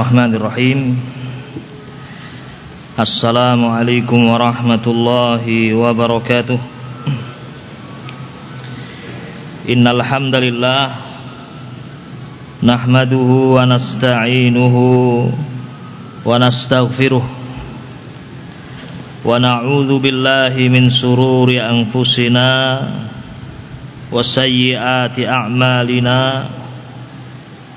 Bismillahirrahmanirrahim. Assalamualaikum warahmatullahi wabarakatuh. Innal hamdalillah nahmaduhu wa nasta'inuhu wa nastaghfiruh wa na'udzu billahi min sururi anfusina wa sayyiati a'malina.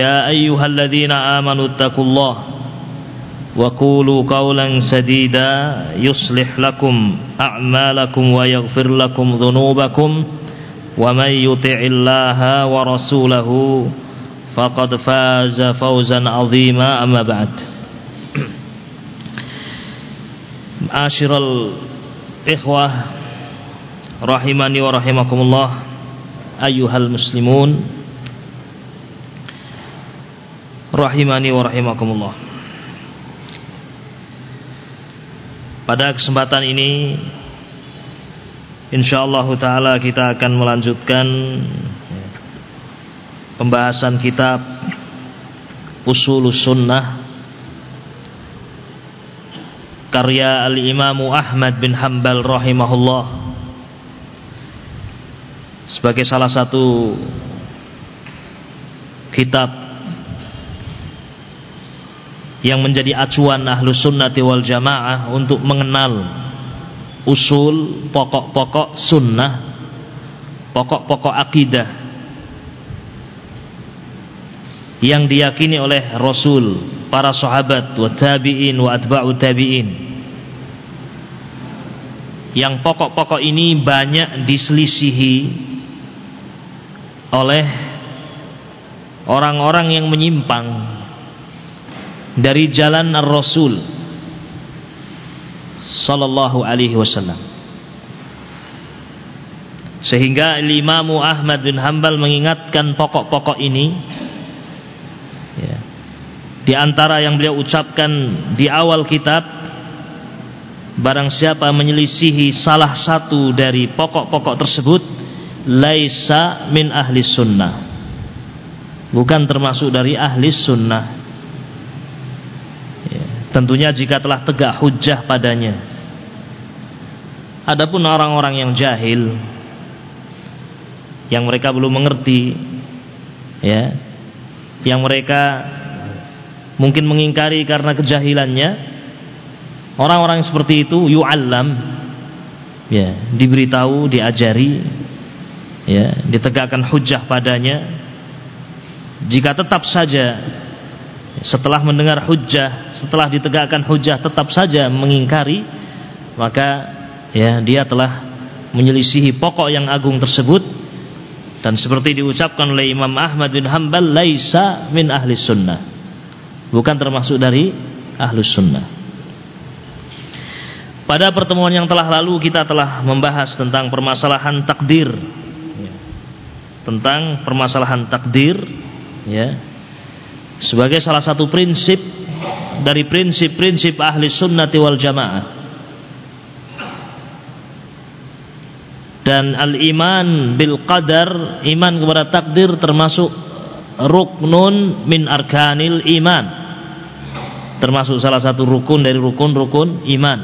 يا أيها الذين آمنوا اتقوا الله وقولوا قولا سديدا يصلح لكم أعمالكم ويغفر لكم ذنوبكم ومن يطع الله ورسوله فقد فاز فوزا عظيما أما بعد معاشر الإخوة رحمني ورحمكم الله أيها المسلمون rahimani wa rahimakumullah. Pada kesempatan ini insyaallah taala kita akan melanjutkan pembahasan kitab Usul Sunnah karya Al-Imam Ahmad bin Hambal rahimahullah sebagai salah satu kitab yang menjadi acuan ahlu sunnati wal jamaah untuk mengenal usul pokok-pokok sunnah pokok-pokok akidah yang diyakini oleh Rasul para sahabat wa tabi'in wa atba'u tabi'in. Yang pokok-pokok ini banyak diselisihi oleh orang-orang yang menyimpang dari jalan Rasul sallallahu alaihi wasallam. Sehingga Imam Ahmad bin Hambal mengingatkan pokok-pokok ini ya. Di antara yang beliau ucapkan di awal kitab barang siapa menyelisihi salah satu dari pokok-pokok tersebut laisa min ahli sunnah bukan termasuk dari ahli sunnah Tentunya jika telah tegak hujah padanya. Adapun orang-orang yang jahil yang mereka belum mengerti ya, yang mereka mungkin mengingkari karena kejahilannya, orang-orang seperti itu yu'allam ya, diberitahu, diajari ya, ditegakkan hujah padanya. Jika tetap saja setelah mendengar hujah, setelah ditegakkan hujah tetap saja mengingkari, maka ya dia telah menyelisihi pokok yang agung tersebut. Dan seperti diucapkan oleh Imam Ahmad bin Hambal laisa min ahli sunnah. Bukan termasuk dari ahli sunnah. Pada pertemuan yang telah lalu kita telah membahas tentang permasalahan takdir. Tentang permasalahan takdir ya sebagai salah satu prinsip dari prinsip-prinsip ahli sunnati wal jamaah. Dan al-iman bil qadar iman kepada takdir termasuk ruknun min arkanil iman. Termasuk salah satu rukun dari rukun-rukun iman.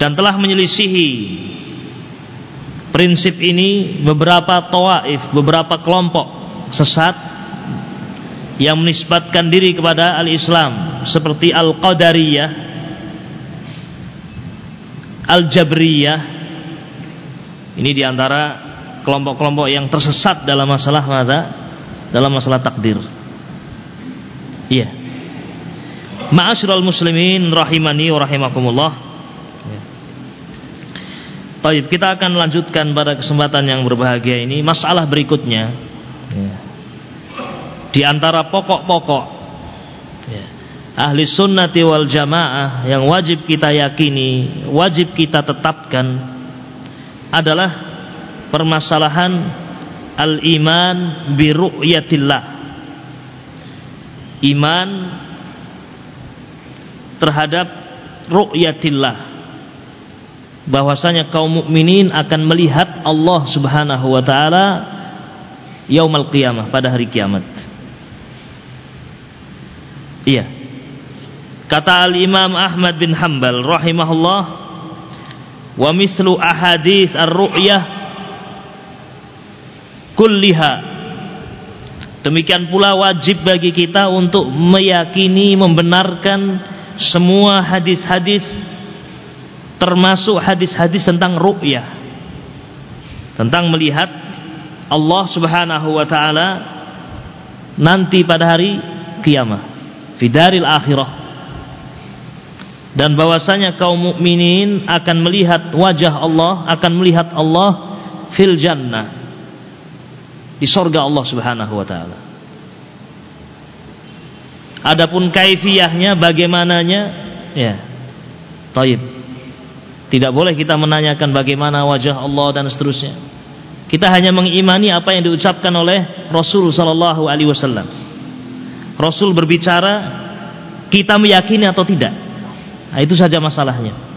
Dan telah menyelisihi prinsip ini beberapa tawaif beberapa kelompok sesat yang menisbatkan diri kepada al-Islam seperti Al-Qadariyah, Al-Jabriyah. Ini di antara kelompok-kelompok yang tersesat dalam masalah mata, dalam masalah takdir. Iya. Ma'asyiral muslimin rahimani wa rahimakumullah. Baik, kita akan lanjutkan pada kesempatan yang berbahagia ini masalah berikutnya. Ya. Di antara pokok-pokok ya. ahli sunnati wal jamaah yang wajib kita yakini, wajib kita tetapkan adalah permasalahan al-iman bi ru'yatillah. Iman terhadap ru'yatillah bahwasanya kaum mukminin akan melihat Allah Subhanahu wa taala yaumul qiyamah pada hari kiamat. Iya. Kata Al-Imam Ahmad bin Hanbal rahimahullah wa mislu ahadits ar-ru'yah kulliha Demikian pula wajib bagi kita untuk meyakini membenarkan semua hadis-hadis termasuk hadis-hadis tentang ru'yah tentang melihat Allah Subhanahu wa taala nanti pada hari kiamat fidaril akhirah dan bahwasanya kaum mukminin akan melihat wajah Allah akan melihat Allah fil jannah di sorga Allah Subhanahu wa taala Adapun kaifiyahnya bagaimananya ya. Taib. Tidak boleh kita menanyakan bagaimana wajah Allah dan seterusnya. Kita hanya mengimani apa yang diucapkan oleh Rasul sallallahu alaihi wasallam. Rasul berbicara, kita meyakini atau tidak. Nah, itu saja masalahnya.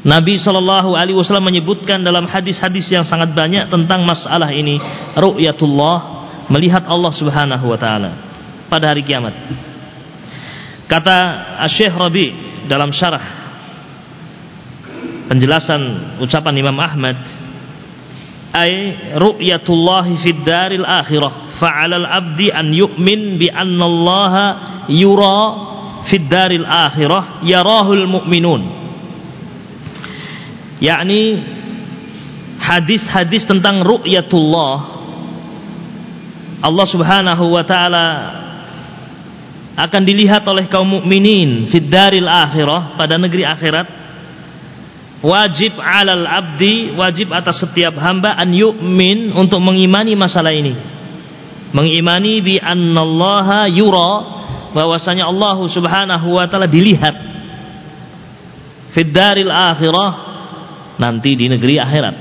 Nabi Shallallahu Alaihi Wasallam menyebutkan dalam hadis-hadis yang sangat banyak tentang masalah ini, ru'yatullah, melihat Allah Subhanahu Wa Taala pada hari kiamat. Kata Syekh Rabi dalam syarah penjelasan ucapan Imam Ahmad ay ru'yatullah fid daril akhirah. Fa'ala al-abdi an yu'min bi anna Allah yura fid daril akhirah yarahul mu'minun. Yakni hadis-hadis tentang ru'yatullah Allah Subhanahu wa taala akan dilihat oleh kaum mukminin fid daril akhirah pada negeri akhirat wajib alal abdi wajib atas setiap hamba an yu'min untuk mengimani masalah ini. Mengimani bi annallaha yura bahwasanya Allah Subhanahu wa taala dilihat. Fid daril akhirah nanti di negeri akhirat.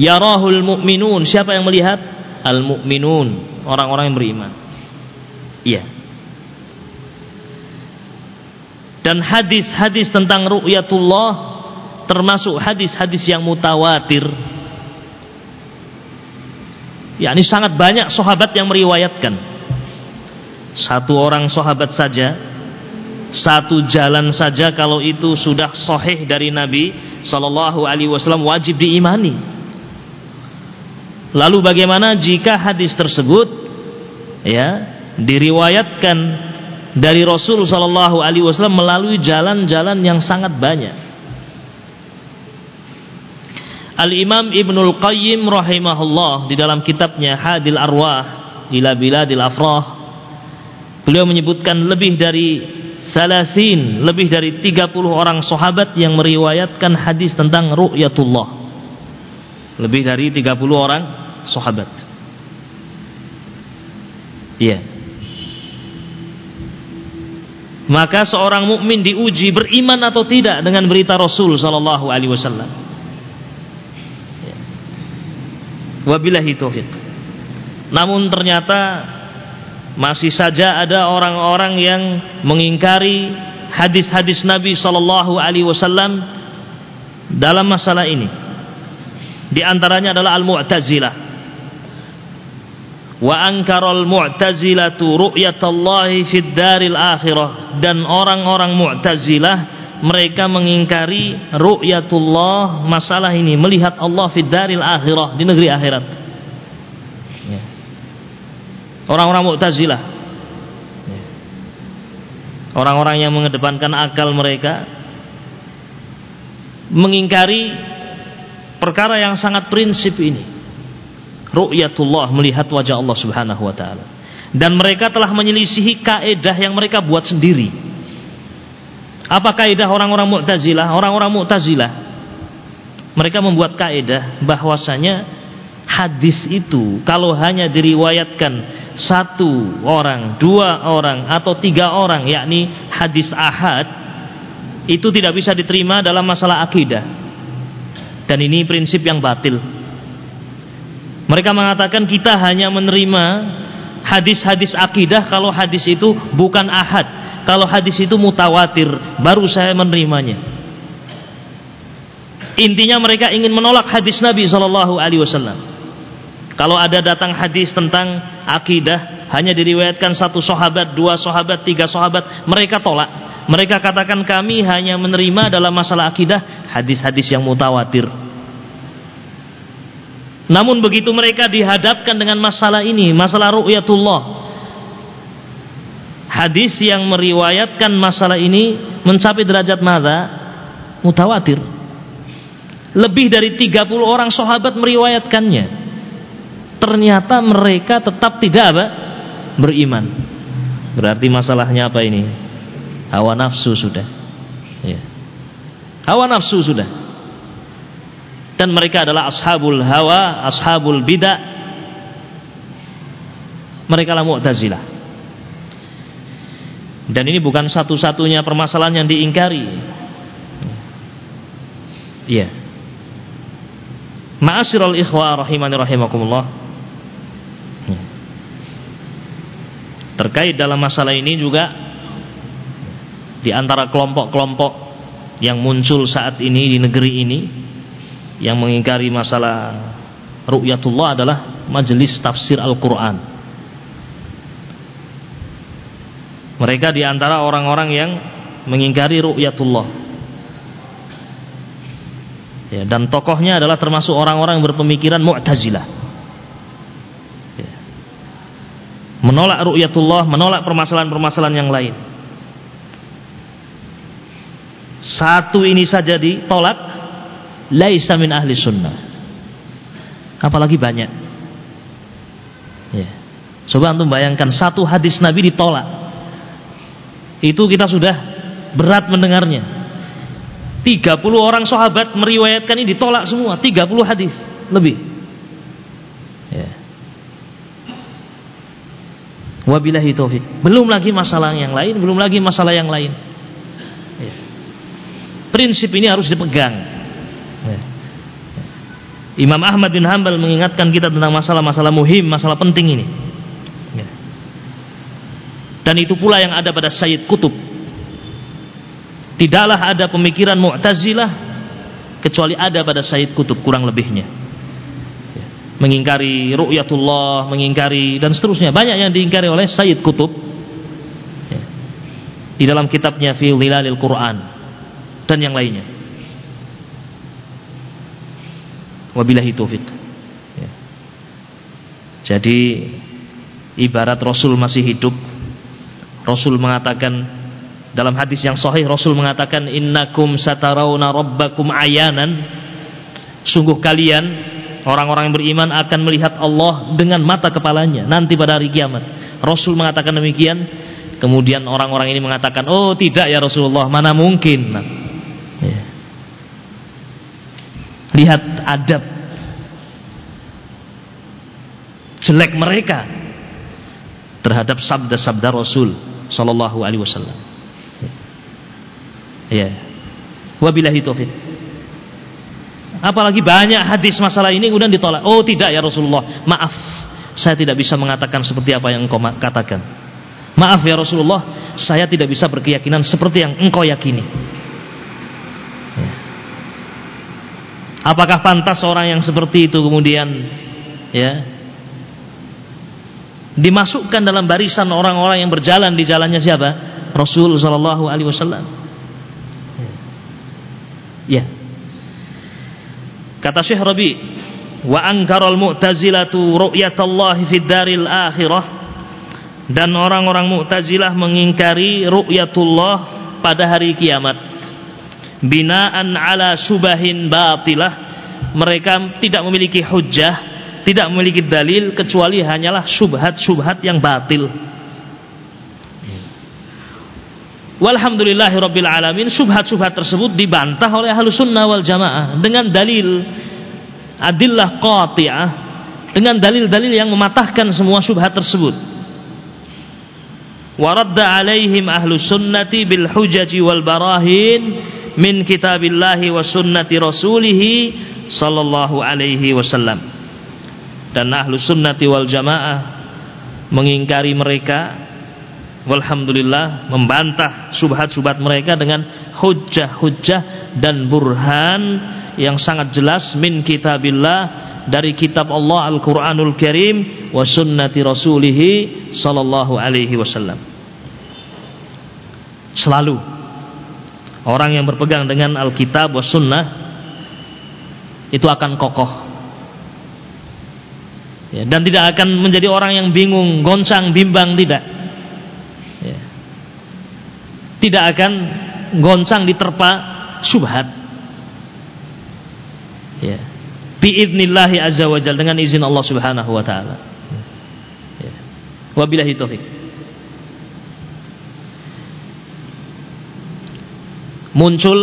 Yarahul mu'minun siapa yang melihat? Al mu'minun orang-orang yang beriman. Iya dan hadis-hadis tentang ru'yatullah termasuk hadis-hadis yang mutawatir. Yakni sangat banyak sahabat yang meriwayatkan. Satu orang sahabat saja satu jalan saja kalau itu sudah sahih dari Nabi sallallahu alaihi wasallam wajib diimani. Lalu bagaimana jika hadis tersebut ya diriwayatkan dari Rasul Shallallahu Alaihi Wasallam melalui jalan-jalan yang sangat banyak. Al Imam Ibnul Qayyim rahimahullah di dalam kitabnya Hadil Arwah ila Biladil Afrah beliau menyebutkan lebih dari salasin lebih dari 30 orang sahabat yang meriwayatkan hadis tentang ru'yatullah. Lebih dari 30 orang sahabat. Iya. yeah maka seorang mukmin diuji beriman atau tidak dengan berita Rasul sallallahu alaihi wasallam. Wabillahi taufik. Namun ternyata masih saja ada orang-orang yang mengingkari hadis-hadis Nabi sallallahu alaihi wasallam dalam masalah ini. Di antaranya adalah Al-Mu'tazilah wa angkaral mu'tazilatu ru'yatallahi fid daril akhirah dan orang-orang mu'tazilah mereka mengingkari ru'yatullah masalah ini melihat Allah fid daril akhirah di negeri akhirat ya. orang-orang mu'tazilah ya. orang-orang yang mengedepankan akal mereka mengingkari perkara yang sangat prinsip ini ru'yatullah melihat wajah Allah Subhanahu wa taala. Dan mereka telah menyelisihi kaedah yang mereka buat sendiri. Apa kaedah orang-orang Mu'tazilah? Orang-orang Mu'tazilah mereka membuat kaedah bahwasanya hadis itu kalau hanya diriwayatkan satu orang, dua orang atau tiga orang yakni hadis ahad itu tidak bisa diterima dalam masalah akidah. Dan ini prinsip yang batil mereka mengatakan kita hanya menerima hadis-hadis akidah kalau hadis itu bukan ahad kalau hadis itu mutawatir baru saya menerimanya intinya mereka ingin menolak hadis Nabi Shallallahu Alaihi Wasallam kalau ada datang hadis tentang akidah hanya diriwayatkan satu sahabat, dua sahabat, tiga sahabat, mereka tolak. Mereka katakan kami hanya menerima dalam masalah akidah hadis-hadis yang mutawatir. Namun begitu mereka dihadapkan dengan masalah ini, masalah ru'yatullah. Hadis yang meriwayatkan masalah ini mencapai derajat mada mutawatir. Lebih dari 30 orang sahabat meriwayatkannya ternyata mereka tetap tidak apa? beriman. Berarti masalahnya apa ini? Hawa nafsu sudah. Ya. Hawa nafsu sudah. Dan mereka adalah ashabul hawa, ashabul bidah. Mereka lah Mu'tazilah. Dan ini bukan satu-satunya permasalahan yang diingkari. Iya. Ma'asyiral ikhwa rahimani rahimakumullah. Terkait dalam masalah ini juga di antara kelompok-kelompok yang muncul saat ini di negeri ini yang mengingkari masalah ru'yatullah adalah majelis tafsir Al-Qur'an. Mereka di antara orang-orang yang mengingkari ru'yatullah. Ya, dan tokohnya adalah termasuk orang-orang yang berpemikiran Mu'tazilah. menolak ru'yatullah, menolak permasalahan-permasalahan yang lain. Satu ini saja ditolak, laisa min ahli sunnah. Apalagi banyak. Ya. Coba antum bayangkan satu hadis Nabi ditolak. Itu kita sudah berat mendengarnya. 30 orang sahabat meriwayatkan ini ditolak semua, 30 hadis lebih. Wabillahi taufik. Belum lagi masalah yang lain, belum lagi masalah yang lain. Ya. Prinsip ini harus dipegang. Ya. Imam Ahmad bin Hambal mengingatkan kita tentang masalah-masalah muhim, masalah penting ini. Ya. Dan itu pula yang ada pada Sayyid Kutub. Tidaklah ada pemikiran Mu'tazilah kecuali ada pada Sayyid Kutub kurang lebihnya mengingkari ru'yatullah, mengingkari dan seterusnya. Banyak yang diingkari oleh Sayyid Kutub ya. di dalam kitabnya Fi Dhilalil Quran dan yang lainnya. Wabillahi taufik. Ya. Jadi ibarat Rasul masih hidup, Rasul mengatakan dalam hadis yang sahih Rasul mengatakan innakum satarawna rabbakum ayanan sungguh kalian orang-orang yang beriman akan melihat Allah dengan mata kepalanya nanti pada hari kiamat. Rasul mengatakan demikian. Kemudian orang-orang ini mengatakan, "Oh, tidak ya Rasulullah, mana mungkin?" Nah, ya. Lihat adab jelek mereka terhadap sabda-sabda Rasul sallallahu alaihi wasallam. Ya. Wabillahi taufik. Apalagi banyak hadis masalah ini kemudian ditolak. Oh tidak ya Rasulullah, maaf. Saya tidak bisa mengatakan seperti apa yang engkau katakan. Maaf ya Rasulullah, saya tidak bisa berkeyakinan seperti yang engkau yakini. Ya. Apakah pantas orang yang seperti itu kemudian ya dimasukkan dalam barisan orang-orang yang berjalan di jalannya siapa? Rasul sallallahu alaihi wasallam. Ya. Kata Syekh Rabi, wa ankaral mu'tazilatu ru'yatallahi fid daril akhirah dan orang-orang Mu'tazilah mengingkari ru'yatullah pada hari kiamat binaan ala subahin batilah. Mereka tidak memiliki hujjah tidak memiliki dalil kecuali hanyalah subhat-subhat yang batil. Walhamdulillahi Rabbil Alamin Subhat-subhat tersebut dibantah oleh ahlu sunnah wal jamaah Dengan dalil Adillah qati'ah Dengan dalil-dalil yang mematahkan semua subhat tersebut. Waradda alaihim ahlu sunnati bil hujaji wal barahin Min kitabillahi wa sunnati rasulihi Sallallahu alaihi wasallam. Dan ahlu sunnati wal jamaah Mengingkari mereka walhamdulillah membantah subhat-subhat mereka dengan hujjah-hujjah dan burhan yang sangat jelas min kitabillah dari kitab Allah Al-Qur'anul Karim wa sunnati rasulih sallallahu alaihi wasallam. Selalu orang yang berpegang dengan Alkitab wa sunnah itu akan kokoh. Ya, dan tidak akan menjadi orang yang bingung, goncang, bimbang tidak. Tidak akan goncang diterpa subhat. Ya. Biidnillahi azza wa jalla dengan izin Allah Subhanahu wa taala. Ya. wabillahi taufik muncul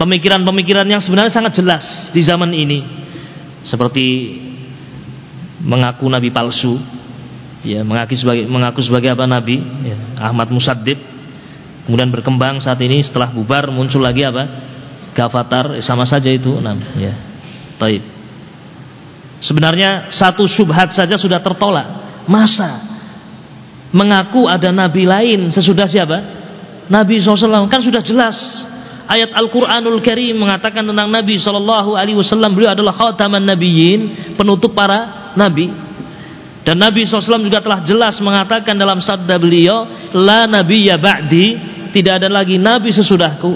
pemikiran-pemikiran yang sebenarnya sangat jelas di zaman ini. Seperti mengaku nabi palsu ya mengaku sebagai mengaku sebagai apa nabi? Ya, Ahmad Musaddid. Kemudian berkembang saat ini setelah bubar muncul lagi apa? Gavatar ya, sama saja itu nah, ya. Taib. Sebenarnya satu subhat saja sudah tertolak. Masa mengaku ada nabi lain sesudah siapa Nabi SAW kan sudah jelas ayat Al-Quranul Karim mengatakan tentang Nabi SAW beliau adalah khataman nabiyyin penutup para nabi dan Nabi SAW juga telah jelas mengatakan dalam sabda beliau, La Nabi ya ba'di, tidak ada lagi Nabi sesudahku.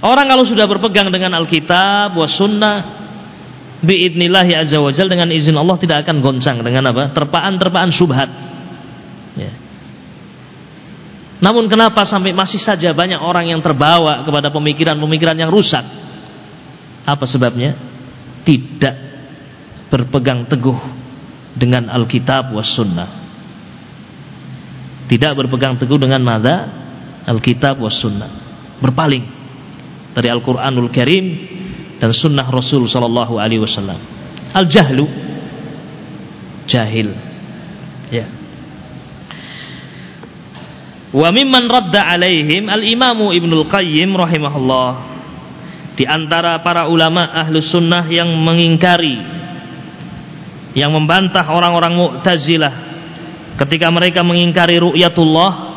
Orang kalau sudah berpegang dengan Alkitab, wa sunnah, biidnillahi azza wa jal, dengan izin Allah tidak akan goncang dengan apa? Terpaan-terpaan subhat. Ya. Namun kenapa sampai masih saja banyak orang yang terbawa kepada pemikiran-pemikiran yang rusak? Apa sebabnya? Tidak berpegang teguh dengan Alkitab was sunnah. Tidak berpegang teguh dengan mada Alkitab was sunnah. Berpaling dari Al-Quranul Karim dan sunnah Rasul Sallallahu Alaihi Wasallam. Al-jahlu jahil. Ya wa mimman radda alaihim al-imamu Ibnul Qayyim rahimahullah di antara para ulama ahlu sunnah yang mengingkari yang membantah orang-orang Mu'tazilah ketika mereka mengingkari ru'yatullah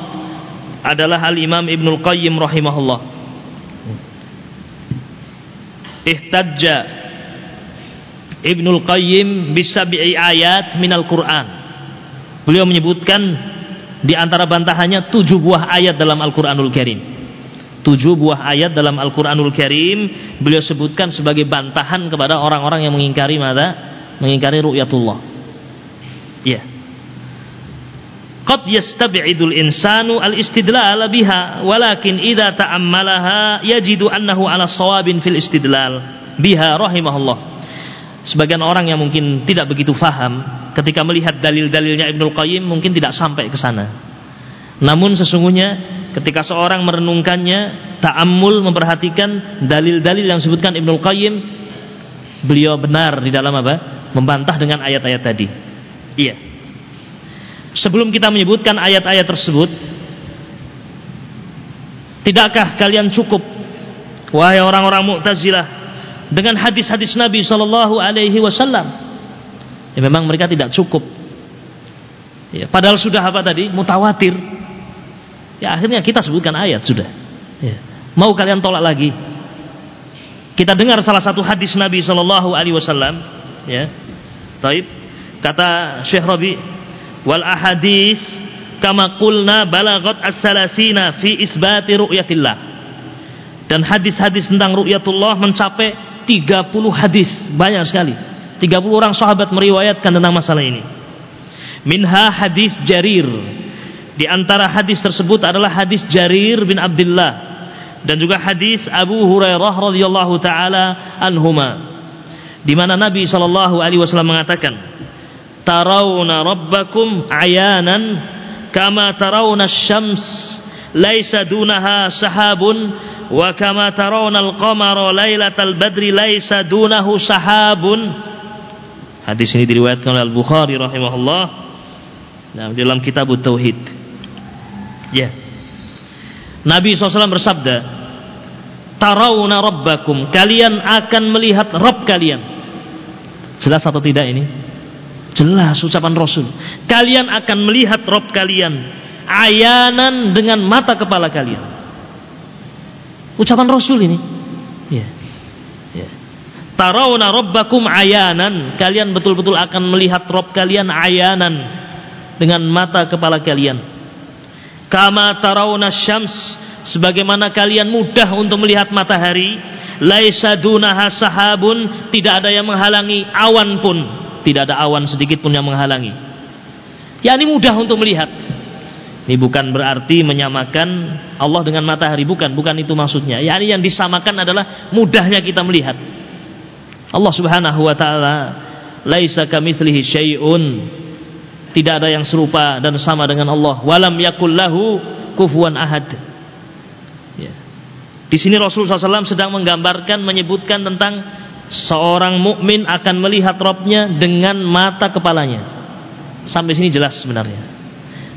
adalah Al-Imam Ibnul Qayyim rahimahullah. Ihtajja Ibnul Qayyim bisab'i ayat minal Qur'an. Beliau menyebutkan di antara bantahannya tujuh buah ayat dalam Al-Quranul Karim. Tujuh buah ayat dalam Al-Quranul Karim beliau sebutkan sebagai bantahan kepada orang-orang yang mengingkari mada mengingkari ru'yatullah. Ya. Qad yastab'idul insanu al-istidlal biha, walakin idza ta'ammalaha yajidu annahu ala sawabin fil istidlal biha rahimahullah. Sebagian orang yang mungkin tidak begitu faham ketika melihat dalil-dalilnya Ibnu Qayyim mungkin tidak sampai ke sana. Namun sesungguhnya ketika seorang merenungkannya, ta'ammul memperhatikan dalil-dalil yang disebutkan Ibnu Qayyim, beliau benar di dalam apa? membantah dengan ayat-ayat tadi. Iya. Sebelum kita menyebutkan ayat-ayat tersebut, tidakkah kalian cukup wahai orang-orang Mu'tazilah dengan hadis-hadis Nabi Shallallahu alaihi wasallam? Ya memang mereka tidak cukup. Ya, padahal sudah apa tadi? Mutawatir. Ya akhirnya kita sebutkan ayat sudah. Ya. Mau kalian tolak lagi? Kita dengar salah satu hadis Nabi Shallallahu alaihi wasallam, ya Taib kata Syekh Rabi wal ahadis kama qulna balagat as-salasina fi isbati ru'yatillah dan hadis-hadis tentang ru'yatullah mencapai 30 hadis banyak sekali 30 orang sahabat meriwayatkan tentang masalah ini Minha hadis Jarir. Di antara hadis tersebut adalah hadis Jarir bin Abdullah dan juga hadis Abu Hurairah radhiyallahu taala anhuma. Di mana Nabi sallallahu alaihi wasallam mengatakan, "Tarawna rabbakum ayanan kama tarawna syams laisa dunaha sahabun wa kama tarawna al-qamara lailatal badri laisa dunahu sahabun." Hadis ini diriwayatkan oleh Al-Bukhari rahimahullah nah, dalam kitab Tauhid. Ya. Nabi SAW bersabda, Tarawna rabbakum, kalian akan melihat Rabb kalian. Jelas atau tidak ini? Jelas ucapan Rasul. Kalian akan melihat Rabb kalian ayanan dengan mata kepala kalian. Ucapan Rasul ini. Ya. Ya. Tarawna rabbakum ayanan, kalian betul-betul akan melihat Rabb kalian ayanan. Dengan mata kepala kalian. Kama tarawna syams. Sebagaimana kalian mudah untuk melihat matahari. Laisa dunaha sahabun. Tidak ada yang menghalangi awan pun. Tidak ada awan sedikit pun yang menghalangi. Ya ini mudah untuk melihat ini bukan berarti menyamakan Allah dengan matahari. Bukan bukan itu maksudnya. Ya ini yang disamakan adalah mudahnya kita melihat. Allah Subhanahu wa taala laisa kamitslihi syai'un. Tidak ada yang serupa dan sama dengan Allah. Walam yakullahu kufuwan ahad. Ya. di sini Rasulullah SAW sedang menggambarkan menyebutkan tentang seorang mukmin akan melihat Robnya dengan mata kepalanya. Sampai sini jelas sebenarnya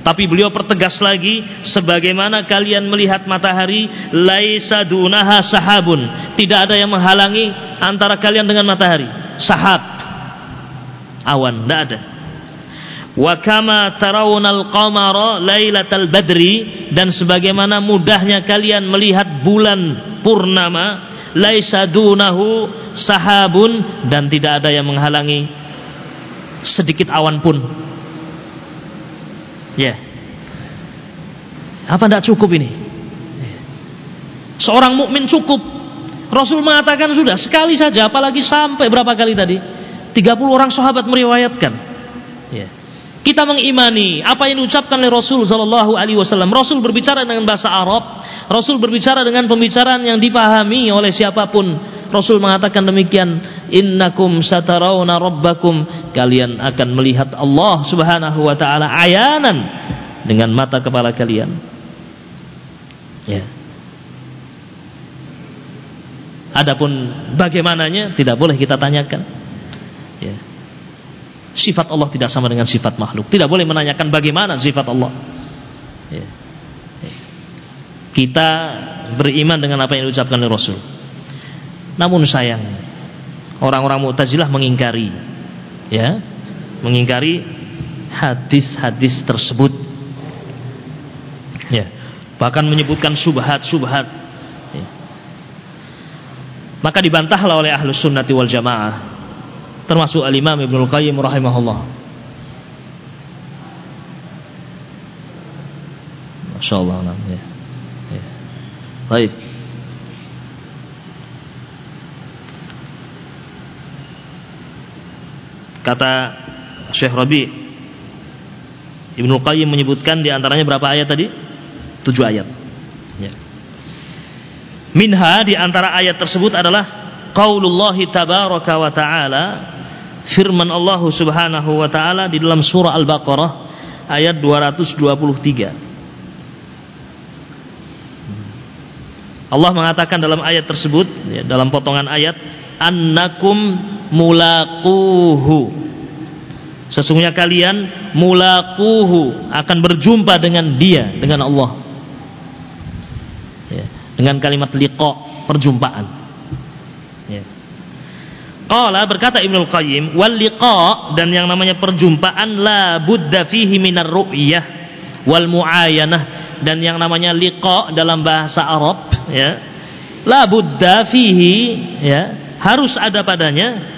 tapi beliau pertegas lagi sebagaimana kalian melihat matahari laisa dunaha sahabun. Tidak ada yang menghalangi antara kalian dengan matahari. Sahab. Awan tidak ada. Wa kama tarawnal qamara lailatal badri dan sebagaimana mudahnya kalian melihat bulan purnama laisa dunahu sahabun dan tidak ada yang menghalangi sedikit awan pun ya apa tidak cukup ini seorang mukmin cukup Rasul mengatakan sudah sekali saja apalagi sampai berapa kali tadi 30 orang sahabat meriwayatkan ya kita mengimani apa yang diucapkan oleh Rasul Shallallahu Alaihi Wasallam. Rasul berbicara dengan bahasa Arab. Rasul berbicara dengan pembicaraan yang dipahami oleh siapa pun. Rasul mengatakan demikian. Innakum satarawna rabbakum. Kalian akan melihat Allah Subhanahu Wa Taala ayanan dengan mata kepala kalian. Ya. Adapun bagaimananya tidak boleh kita tanyakan. Ya sifat Allah tidak sama dengan sifat makhluk. Tidak boleh menanyakan bagaimana sifat Allah. Ya. Ya. Kita beriman dengan apa yang diucapkan oleh Rasul. Namun sayang, orang-orang Mu'tazilah mengingkari, ya, mengingkari hadis-hadis tersebut. Ya, bahkan menyebutkan subhat-subhat. Ya. Maka dibantahlah oleh ahlus sunnati wal jamaah termasuk al-Imam Ibnu Qayyim rahimahullah. Masya ya. ya. Baik. Kata Syekh Rabi Ibnu Qayyim menyebutkan di antaranya berapa ayat tadi? Tujuh ayat. Ya. Minha di antara ayat tersebut adalah qaulullah tabaraka wa ta'ala firman Allah Subhanahu wa taala di dalam surah Al-Baqarah ayat 223. Allah mengatakan dalam ayat tersebut ya, dalam potongan ayat annakum mulaquhu. Sesungguhnya kalian mulaquhu akan berjumpa dengan dia dengan Allah. Ya, dengan kalimat liqa perjumpaan. Qala berkata Ibnu Qayyim wal liqa dan yang namanya perjumpaan la budda fihi minar ru'yah wal muayanah dan yang namanya liqa dalam bahasa Arab ya la budda fihi ya harus ada padanya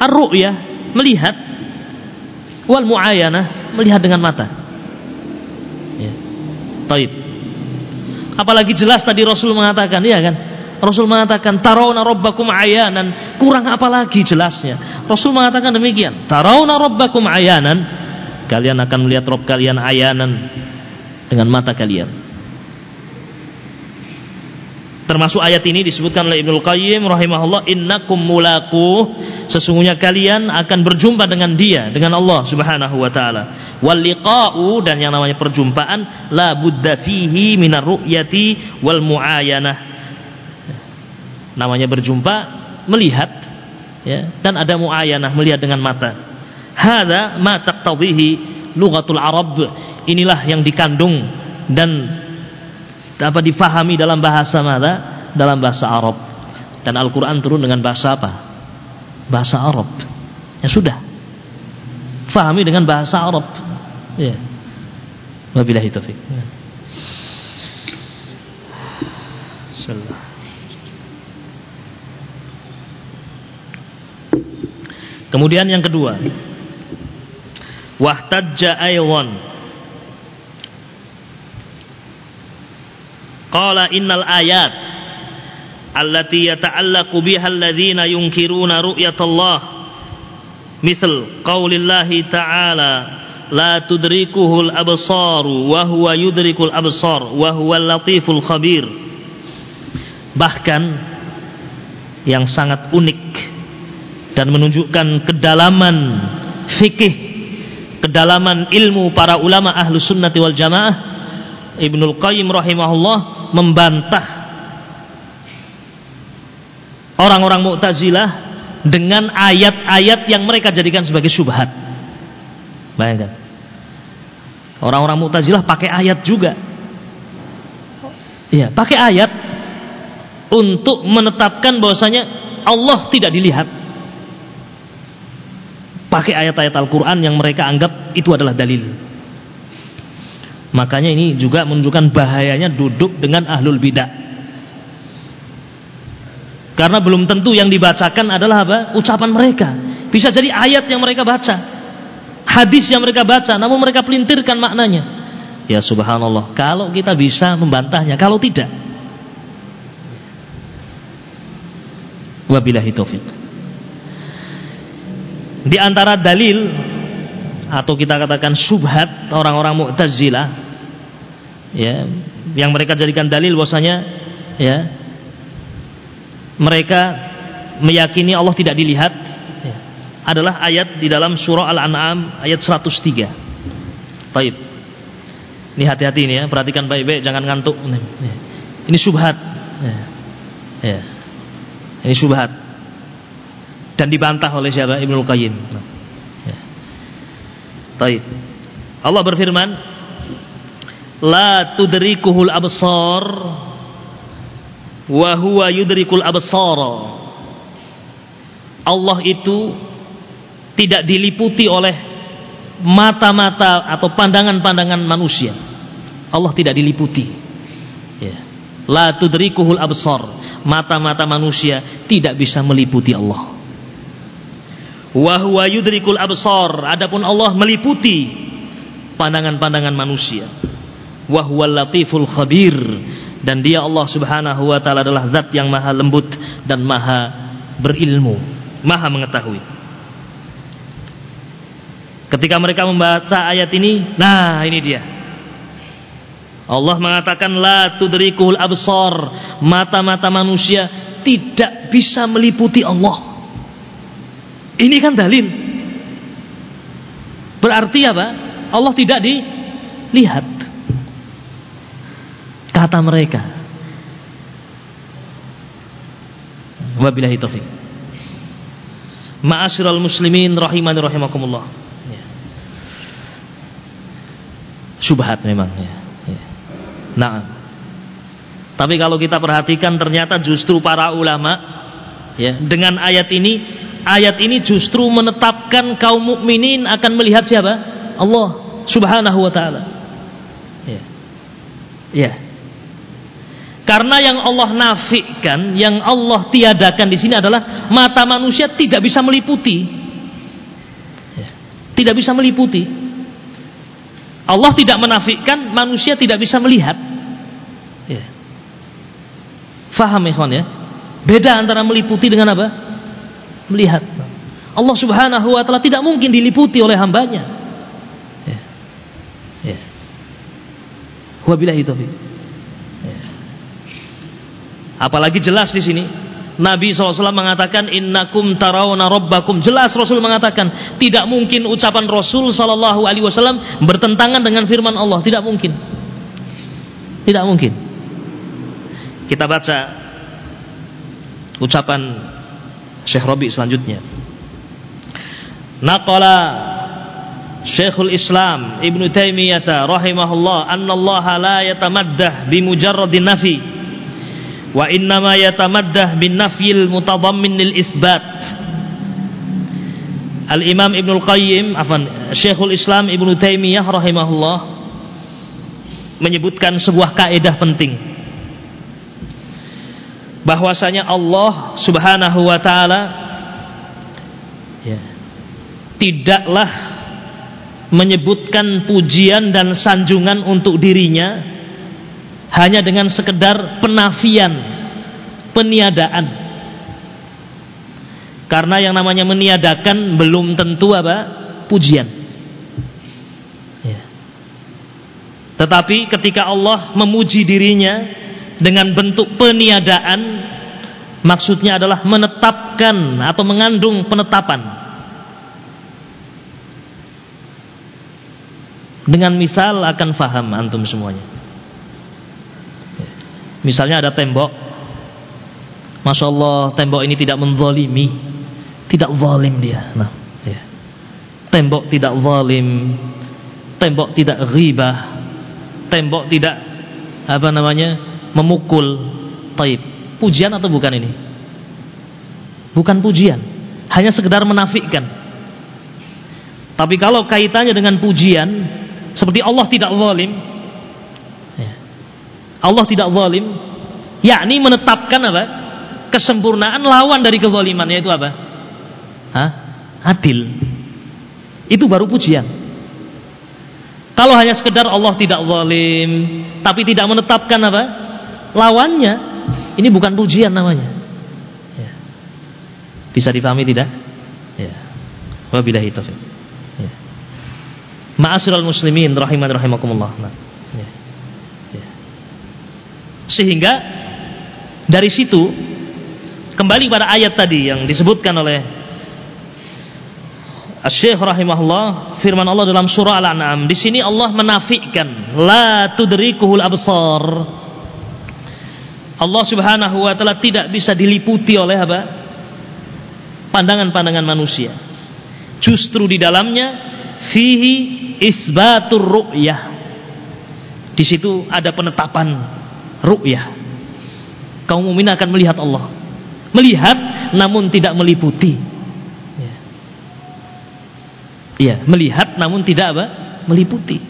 ar-ru'yah melihat wal muayanah melihat dengan mata ya taib apalagi jelas tadi Rasul mengatakan ya kan Rasul mengatakan tarawna rabbakum ayanan. Kurang apa lagi jelasnya? Rasul mengatakan demikian. Tarawna rabbakum ayanan. Kalian akan melihat Rob kalian ayanan dengan mata kalian. Termasuk ayat ini disebutkan oleh Ibnu Qayyim rahimahullah innakum mulaku sesungguhnya kalian akan berjumpa dengan dia dengan Allah Subhanahu wa taala. Wal liqa'u dan yang namanya perjumpaan la budda fihi minar ru'yati wal muayanah. Namanya berjumpa melihat ya dan ada muayanah melihat dengan mata. Hada ma taqtadhihi lughatul Arab. Inilah yang dikandung dan dapat difahami dalam bahasa mana? Dalam bahasa Arab. Dan Al-Quran turun dengan bahasa apa? Bahasa Arab. Ya sudah. Fahami dengan bahasa Arab. Ya. Wabillahi taufiq. Ya. Kemudian yang kedua, wahtajja aywan Qala innal ayat allati yata'allaqu biha alladhina yunkiruna ru'yatallah. Misal qaulillahi ta'ala la tudrikuhul absaru wa huwa yudrikul absar wa huwal latiful khabir. Bahkan yang sangat unik dan menunjukkan kedalaman fikih kedalaman ilmu para ulama ahlu sunnati wal jamaah Ibnul Qayyim rahimahullah membantah orang-orang Mu'tazilah dengan ayat-ayat yang mereka jadikan sebagai syubhat. Bayangkan. Orang-orang Mu'tazilah pakai ayat juga. Iya, pakai ayat untuk menetapkan bahwasanya Allah tidak dilihat. Pakai ayat-ayat Al-Qur'an yang mereka anggap itu adalah dalil. Makanya ini juga menunjukkan bahayanya duduk dengan ahlul bidah. Karena belum tentu yang dibacakan adalah apa? Ucapan mereka. Bisa jadi ayat yang mereka baca. Hadis yang mereka baca, namun mereka pelintirkan maknanya. Ya subhanallah, kalau kita bisa membantahnya, kalau tidak. Wabillahi taufik. Di antara dalil atau kita katakan subhat orang-orang Mu'tazilah ya yang mereka jadikan dalil bahwasanya ya mereka meyakini Allah tidak dilihat ya, adalah ayat di dalam surah Al-An'am ayat 103. Taib. Ini hati-hati ini ya, perhatikan baik-baik jangan ngantuk. Ini subhat. Ya. ya. Ini subhat. Dan dibantah oleh siapa? Ibnu Qayyim. Ya. Taib. Allah berfirman, la tudrikuhul absar wa huwa yudrikul absar. Allah itu tidak diliputi oleh mata-mata atau pandangan-pandangan manusia. Allah tidak diliputi. Ya. la tudrikuhul absar. Mata-mata manusia tidak bisa meliputi Allah wa huwa yudrikul absar adapun Allah meliputi pandangan-pandangan manusia wahwal latiful khabir dan dia Allah Subhanahu wa taala adalah zat yang maha lembut dan maha berilmu, maha mengetahui. Ketika mereka membaca ayat ini, nah ini dia. Allah mengatakan la tudrikul absar, mata-mata manusia tidak bisa meliputi Allah. Ini kan dalil. Berarti apa? Allah tidak dilihat kata mereka. Wabillahi taufik. Ma'asyiral muslimin rahimani rahimakumullah. Ya. Subhat memang ya. Nah. Tapi kalau kita perhatikan ternyata justru para ulama ya dengan ayat ini ayat ini justru menetapkan kaum mukminin akan melihat siapa? Allah Subhanahu wa taala. Ya. Ya. Karena yang Allah nafikan, yang Allah tiadakan di sini adalah mata manusia tidak bisa meliputi. Ya. Tidak bisa meliputi. Allah tidak menafikan, manusia tidak bisa melihat. Ya. Faham ikhwan ya? Beda antara meliputi dengan apa? melihat. Allah Subhanahu wa taala tidak mungkin diliputi oleh hambanya. Ya. Ya. Ya. Apalagi jelas di sini Nabi SAW mengatakan innakum tarawna rabbakum jelas Rasul mengatakan tidak mungkin ucapan Rasul Shallallahu Alaihi Wasallam bertentangan dengan firman Allah tidak mungkin tidak mungkin kita baca ucapan Syekh Robi selanjutnya. Naqala Syekhul Islam Ibn Taimiyah rahimahullah anna Allah la yatamaddah bimujarradin nafi wa innama yatamaddah bin nafyil mutadammin lil isbat. Al Imam Ibnu Qayyim afan Syekhul Islam Ibnu Taimiyah rahimahullah menyebutkan sebuah kaidah penting bahwasanya Allah Subhanahu wa taala ya, tidaklah menyebutkan pujian dan sanjungan untuk dirinya hanya dengan sekedar penafian, peniadaan. Karena yang namanya meniadakan belum tentu apa? pujian. Ya. Tetapi ketika Allah memuji dirinya dengan bentuk peniadaan, maksudnya adalah menetapkan atau mengandung penetapan Dengan misal akan faham antum semuanya. Misalnya ada tembok. Masya Allah tembok ini tidak menzalimi. Tidak zalim dia. Nah, ya. Tembok tidak zalim. Tembok tidak ghibah. Tembok tidak apa namanya memukul. Taib. Pujian atau bukan ini? Bukan pujian. Hanya sekedar menafikan. Tapi kalau kaitannya dengan pujian, seperti Allah tidak zalim. Ya. Allah tidak zalim, yakni menetapkan apa? Kesempurnaan lawan dari kezaliman yaitu apa? Hah? Adil. Itu baru pujian. Kalau hanya sekedar Allah tidak zalim, tapi tidak menetapkan apa? Lawannya, ini bukan pujian namanya. Ya. Bisa difahami tidak? Ya. Wabillahi taufiq. Ma'asyiral muslimin rahiman rahimakumullah. Nah, ya. Ya. Sehingga dari situ kembali pada ayat tadi yang disebutkan oleh Syekh rahimahullah firman Allah dalam surah Al-An'am di sini Allah menafikan la tudrikuhul absar Allah Subhanahu wa taala tidak bisa diliputi oleh apa pandangan-pandangan manusia justru di dalamnya fihi isbatur ru'yah. Di situ ada penetapan ru'yah. Kaum mukmin akan melihat Allah. Melihat namun tidak meliputi. Ya, ya melihat namun tidak apa? Meliputi.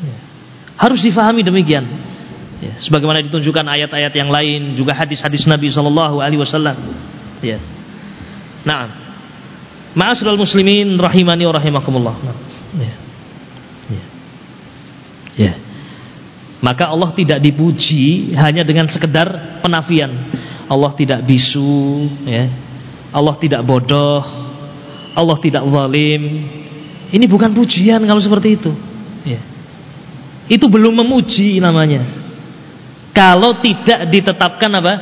Ya. Harus difahami demikian. Ya, sebagaimana ditunjukkan ayat-ayat yang lain, juga hadis-hadis Nabi Shallallahu Alaihi Wasallam. Ya. Nah, Ma'asyiral muslimin rahimani wa rahimakumullah. Nah, ya. Ya. Maka Allah tidak dipuji hanya dengan sekedar penafian. Allah tidak bisu, ya. Allah tidak bodoh, Allah tidak zalim. Ini bukan pujian kalau seperti itu. Ya. Itu belum memuji namanya. Kalau tidak ditetapkan apa?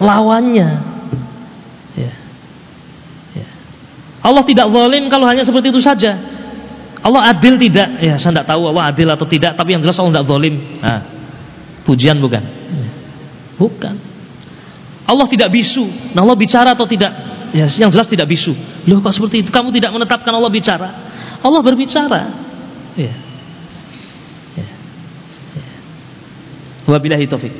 Lawannya. Ya. Ya. Allah tidak zalim kalau hanya seperti itu saja. Allah adil tidak? Ya, saya tidak tahu Allah adil atau tidak, tapi yang jelas Allah tidak zalim. Nah, pujian bukan? Bukan. Allah tidak bisu. Nah, Allah bicara atau tidak? Ya, yang jelas tidak bisu. Loh, kok seperti itu? Kamu tidak menetapkan Allah bicara. Allah berbicara. Ya. Ya. Wabillahi taufik.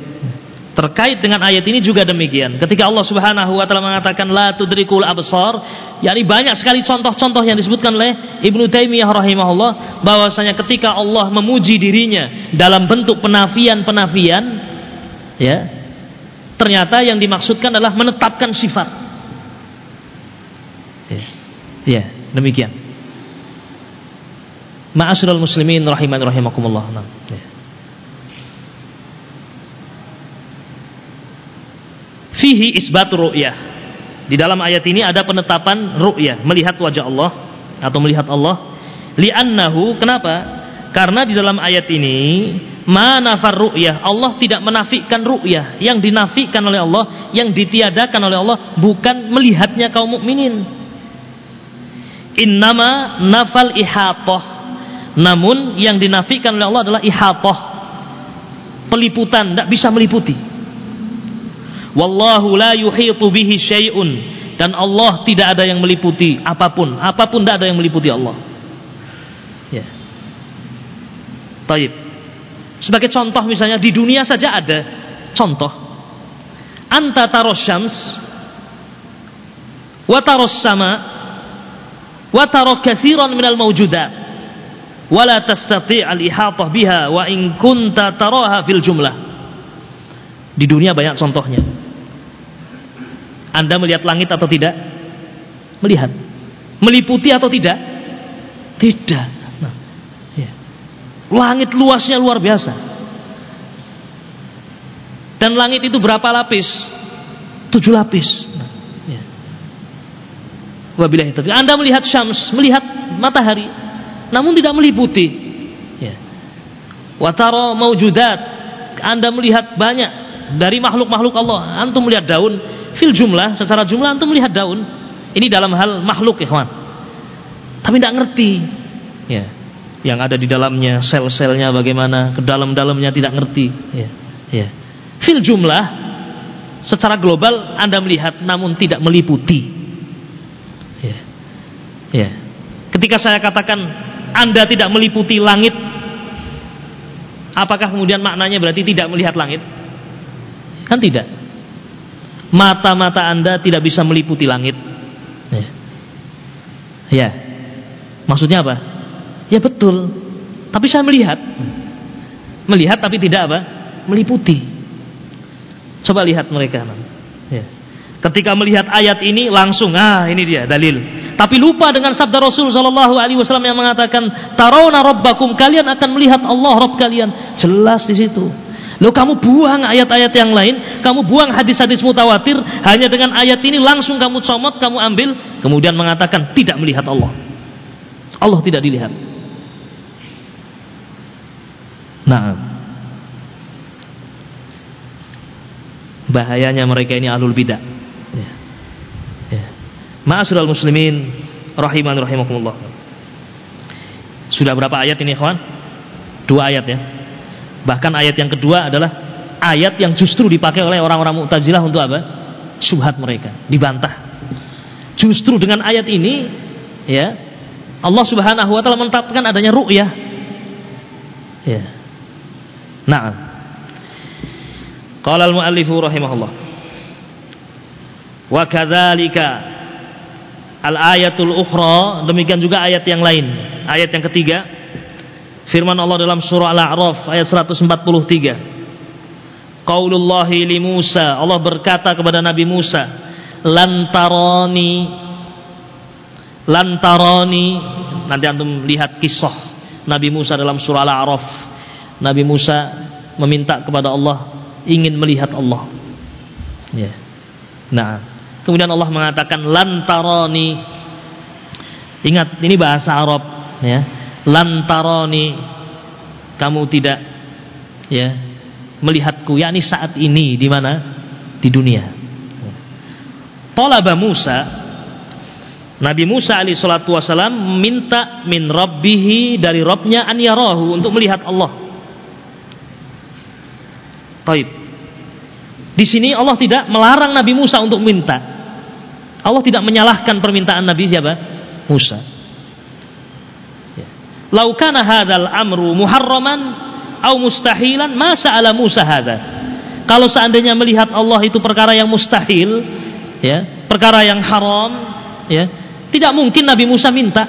Terkait dengan ayat ini juga demikian. Ketika Allah Subhanahu wa taala mengatakan la tudrikul absar, yakni banyak sekali contoh-contoh yang disebutkan oleh Ibnu Taimiyah rahimahullah bahwasanya ketika Allah memuji dirinya dalam bentuk penafian-penafian ya, ternyata yang dimaksudkan adalah menetapkan sifat. Ya, ya demikian. Ma'asyiral muslimin rahiman rahimakumullah. Nah, ya. Fihi isbatu ru'yah. Di dalam ayat ini ada penetapan ru'yah, melihat wajah Allah atau melihat Allah. Li'annahu, kenapa? Karena di dalam ayat ini manafar ru'yah. Allah tidak menafikan ru'yah. Yang dinafikan oleh Allah, yang ditiadakan oleh Allah bukan melihatnya kaum mukminin. Innama nafal ihatah. Namun yang dinafikan oleh Allah adalah ihatah. Peliputan, tidak bisa meliputi. Wallahu la yuhitu bihi syai'un dan Allah tidak ada yang meliputi apa pun, apa pun tidak ada yang meliputi Allah. Ya. Taib. Sebagai contoh misalnya di dunia saja ada contoh. Anta taros syams wa taros sama wa taro katsiran minal mawjudat wala tastati' al-ihatah biha wa in kunta taraha fil jumlah. Di dunia banyak contohnya. Anda melihat langit atau tidak? Melihat. Meliputi atau tidak? Tidak. Langit luasnya luar biasa. Dan langit itu berapa lapis? Tujuh lapis. Nah, ya. Anda melihat syams, melihat matahari, namun tidak meliputi. Ya. Wataro maujudat. Anda melihat banyak dari makhluk-makhluk Allah. Antum melihat daun, fil jumlah, secara jumlah antum melihat daun. Ini dalam hal makhluk, ikhwan. Tapi tidak ngerti. Ya yang ada di dalamnya, sel-selnya bagaimana, ke dalam-dalamnya tidak ngerti. Ya, ya. Fil jumlah, secara global Anda melihat namun tidak meliputi. Ya. Ya. Ketika saya katakan Anda tidak meliputi langit, apakah kemudian maknanya berarti tidak melihat langit? Kan tidak. Mata-mata Anda tidak bisa meliputi langit. Ya. ya. Maksudnya apa? Ya betul. Tapi saya melihat. Melihat tapi tidak apa? Meliputi. Coba lihat mereka. Ya. Ketika melihat ayat ini langsung ah ini dia dalil. Tapi lupa dengan sabda Rasul Shallallahu Alaihi Wasallam yang mengatakan tarawna robbakum kalian akan melihat Allah Rob kalian. Jelas di situ. Lo kamu buang ayat-ayat yang lain, kamu buang hadis-hadis mutawatir hanya dengan ayat ini langsung kamu comot, kamu ambil, kemudian mengatakan tidak melihat Allah. Allah tidak dilihat. Nah, bahayanya mereka ini alul bidah. Ya. Ya. Ma'asyiral muslimin rahiman rahimakumullah. Sudah berapa ayat ini, kawan? Dua ayat ya. Bahkan ayat yang kedua adalah ayat yang justru dipakai oleh orang-orang Mu'tazilah untuk apa? Subhat mereka, dibantah. Justru dengan ayat ini ya, Allah Subhanahu wa taala menetapkan adanya ru'yah. Ya. Nah. Qala al-muallifu rahimahullah. Wa kadzalika al-ayatul ukhra, demikian juga ayat yang lain. Ayat yang ketiga firman Allah dalam surah Al-A'raf ayat 143. Qaulullahi li Musa, Allah berkata kepada Nabi Musa, lantaroni lantaroni nanti antum lihat kisah Nabi Musa dalam surah Al-A'raf Nabi Musa meminta kepada Allah ingin melihat Allah. Ya. Nah, kemudian Allah mengatakan lantaroni. Ingat, ini bahasa Arab, ya. Lantaroni kamu tidak ya melihatku yakni saat ini di mana? Di dunia. Talaba Musa Nabi Musa alaihi salatu wasalam minta min rabbihi dari Robnya an yarahu untuk melihat Allah. Taib. Di sini Allah tidak melarang Nabi Musa untuk minta. Allah tidak menyalahkan permintaan Nabi siapa? Musa. Laukana hadal amru muharraman au mustahilan masa ala Musa hada. Kalau seandainya melihat Allah itu perkara yang mustahil, ya, perkara yang haram, ya, tidak mungkin Nabi Musa minta.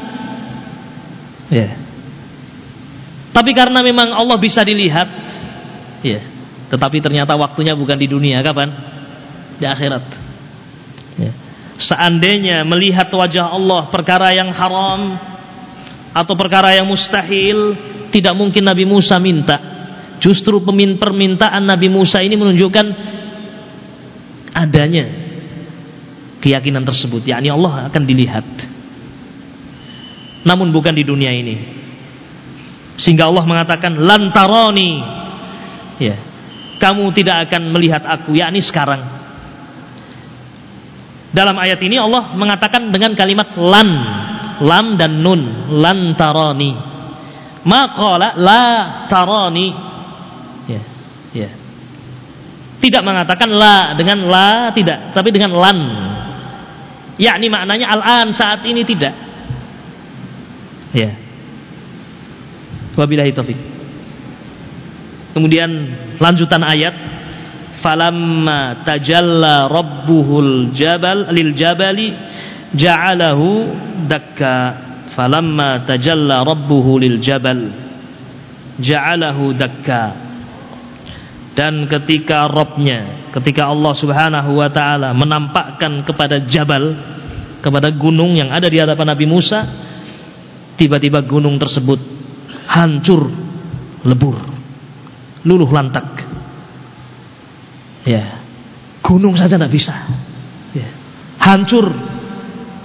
Ya. Tapi karena memang Allah bisa dilihat, ya, tetapi ternyata waktunya bukan di dunia, kapan? Di akhirat. Ya. Seandainya melihat wajah Allah perkara yang haram atau perkara yang mustahil, tidak mungkin Nabi Musa minta. Justru permintaan Nabi Musa ini menunjukkan adanya keyakinan tersebut, yakni Allah akan dilihat. Namun bukan di dunia ini. Sehingga Allah mengatakan lantaroni ya kamu tidak akan melihat aku yakni sekarang dalam ayat ini Allah mengatakan dengan kalimat lan lam dan nun lan tarani maqala la tarani ya ya. Tidak mengatakan la dengan la tidak. Tapi dengan lan. Yakni maknanya al-an saat ini tidak. Ya. Wabillahi taufik kemudian lanjutan ayat. Falamma tajalla rabbuhul jabal lil jabali ja'alahu dakka falamma tajalla rabbuhu lil jabal ja'alahu dakka dan ketika Robnya ketika Allah subhanahu wa ta'ala menampakkan kepada jabal kepada gunung yang ada di hadapan Nabi Musa tiba-tiba gunung tersebut hancur lebur luluh lantak Ya. Gunung saja tidak bisa. Ya. Hancur.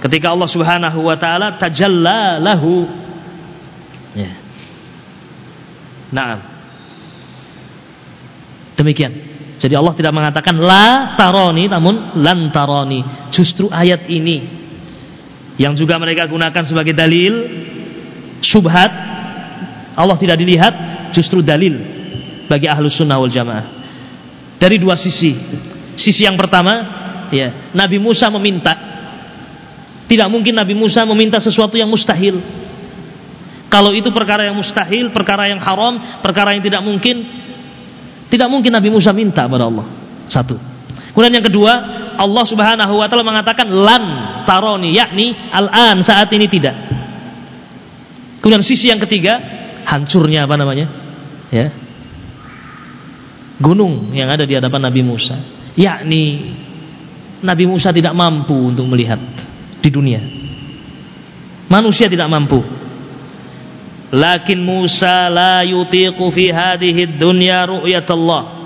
Ketika Allah Subhanahu wa taala tajalla lahu. Ya. Nah. Demikian. Jadi Allah tidak mengatakan la taroni namun lan taroni. Justru ayat ini yang juga mereka gunakan sebagai dalil subhat Allah tidak dilihat justru dalil bagi ahlus sunnah wal jamaah dari dua sisi. Sisi yang pertama, ya, Nabi Musa meminta. Tidak mungkin Nabi Musa meminta sesuatu yang mustahil. Kalau itu perkara yang mustahil, perkara yang haram, perkara yang tidak mungkin, tidak mungkin Nabi Musa minta kepada Allah. Satu. Kemudian yang kedua, Allah Subhanahu wa taala mengatakan lan taroni, yakni al-an saat ini tidak. Kemudian sisi yang ketiga, hancurnya apa namanya? Ya, gunung yang ada di hadapan Nabi Musa yakni Nabi Musa tidak mampu untuk melihat di dunia. Manusia tidak mampu. Lakin Musa la yutiqu fi hadhihi dunya ru'yatullah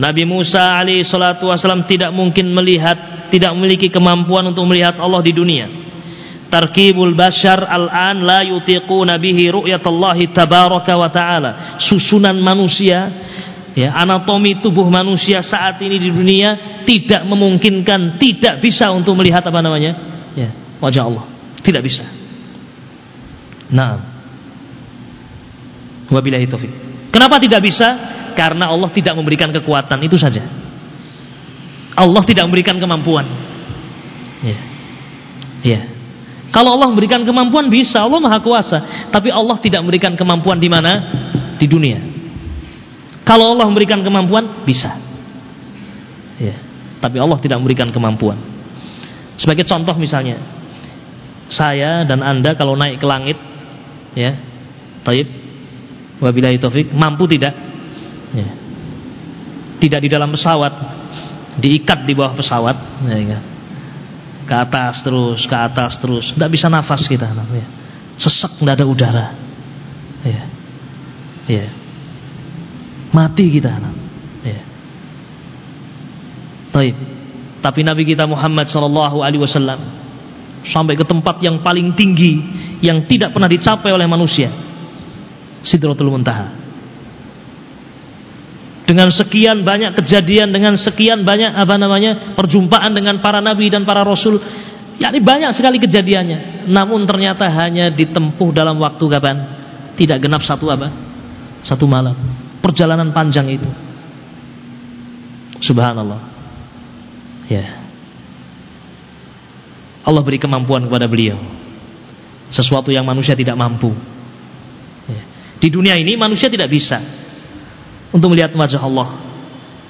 Nabi Musa alaihi salatu wasallam tidak mungkin melihat tidak memiliki kemampuan untuk melihat Allah di dunia. Tarkibul bashar al-an la yutiquna bihi ru'yatallahi tabaraka wa ta'ala. Susunan manusia ya anatomi tubuh manusia saat ini di dunia tidak memungkinkan tidak bisa untuk melihat apa namanya ya. Wajah Allah. Tidak bisa. Nah wabillahi taufik kenapa tidak bisa? Karena Allah tidak memberikan kekuatan. Itu saja. Allah tidak memberikan kemampuan. Ya. Ya. Kalau Allah memberikan kemampuan bisa. Allah maha kuasa. Tapi Allah tidak memberikan kemampuan di mana? Di dunia. Kalau Allah memberikan kemampuan, bisa. Ya. Tapi Allah tidak memberikan kemampuan. Sebagai contoh misalnya, saya dan Anda kalau naik ke langit, ya, taib, wabillahi taufik, mampu tidak? Ya. Tidak di dalam pesawat, diikat di bawah pesawat, ya, ya. ke atas terus, ke atas terus, tidak bisa nafas kita, ya. sesak, tidak ada udara, ya, ya mati kita. Ya. Taib. Tapi Nabi kita Muhammad Shallallahu Alaihi Wasallam sampai ke tempat yang paling tinggi yang tidak pernah dicapai oleh manusia, Sidratul Muntaha. Dengan sekian banyak kejadian, dengan sekian banyak apa namanya perjumpaan dengan para nabi dan para rasul, yakni banyak sekali kejadiannya. Namun ternyata hanya ditempuh dalam waktu kapan? Tidak genap satu apa? Satu malam perjalanan panjang itu. Subhanallah. Ya. Allah beri kemampuan kepada beliau. Sesuatu yang manusia tidak mampu. Ya. Di dunia ini manusia tidak bisa untuk melihat wajah Allah.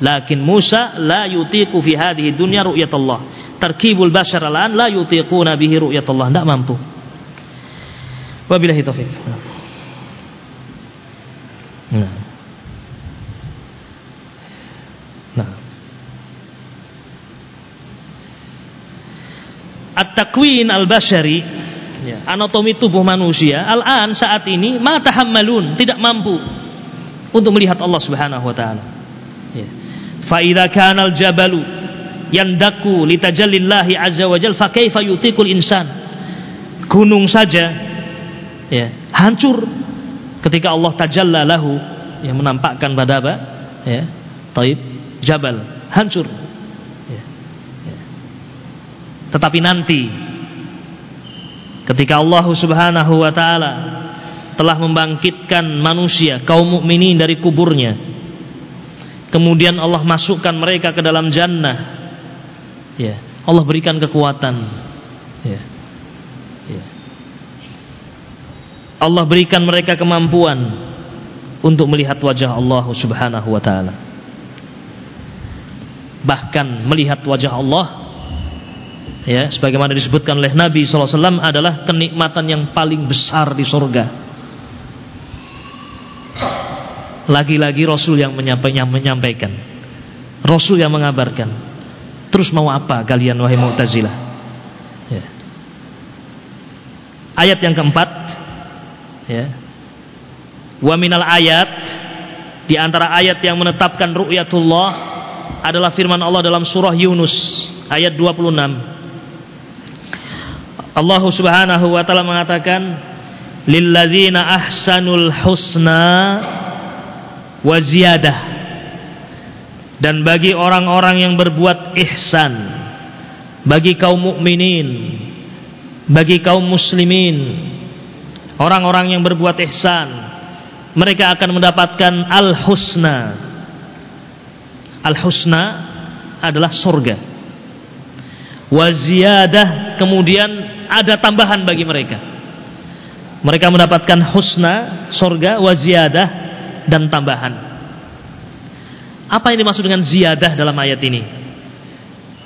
Lakin Musa la yutiqu fi hadhihi dunya ru'yat Allah. Tarkibul bashar al la yutiquna bihi ru'yat Allah. Tidak mampu. Wabillahi taufiq. Nah. At-takwin al-bashari ya, anatomi tubuh manusia al-an saat ini ma tahammalun tidak mampu untuk melihat Allah Subhanahu wa taala. Ya. fa idza kana al-jabalu yandaku litajallillahi azza wa jalla fa kaifa yutiqul insan? Gunung saja ya. hancur ketika Allah tajalla lahu yang menampakkan pada apa? Ya. Taib jabal hancur. Tetapi nanti ketika Allah Subhanahu wa taala telah membangkitkan manusia kaum mukminin dari kuburnya kemudian Allah masukkan mereka ke dalam jannah ya Allah berikan kekuatan ya ya Allah berikan mereka kemampuan untuk melihat wajah Allah Subhanahu wa taala. Bahkan melihat wajah Allah ya sebagaimana disebutkan oleh Nabi SAW adalah kenikmatan yang paling besar di surga. Lagi-lagi Rasul yang menyampaikan, Rasul yang mengabarkan. Terus mau apa kalian wahai Mu'tazilah? Ya. Ayat yang keempat ya. Wa minal ayat di antara ayat yang menetapkan ru'yatullah adalah firman Allah dalam surah Yunus ayat 26. Allah Subhanahu wa taala mengatakan lilladzina ahsanul husna wa ziyadah. Dan bagi orang-orang yang berbuat ihsan bagi kaum mukminin bagi kaum muslimin orang-orang yang berbuat ihsan mereka akan mendapatkan al-husna. Al-husna adalah surga waziyadah kemudian ada tambahan bagi mereka mereka mendapatkan husna surga waziyadah dan tambahan apa yang dimaksud dengan ziyadah dalam ayat ini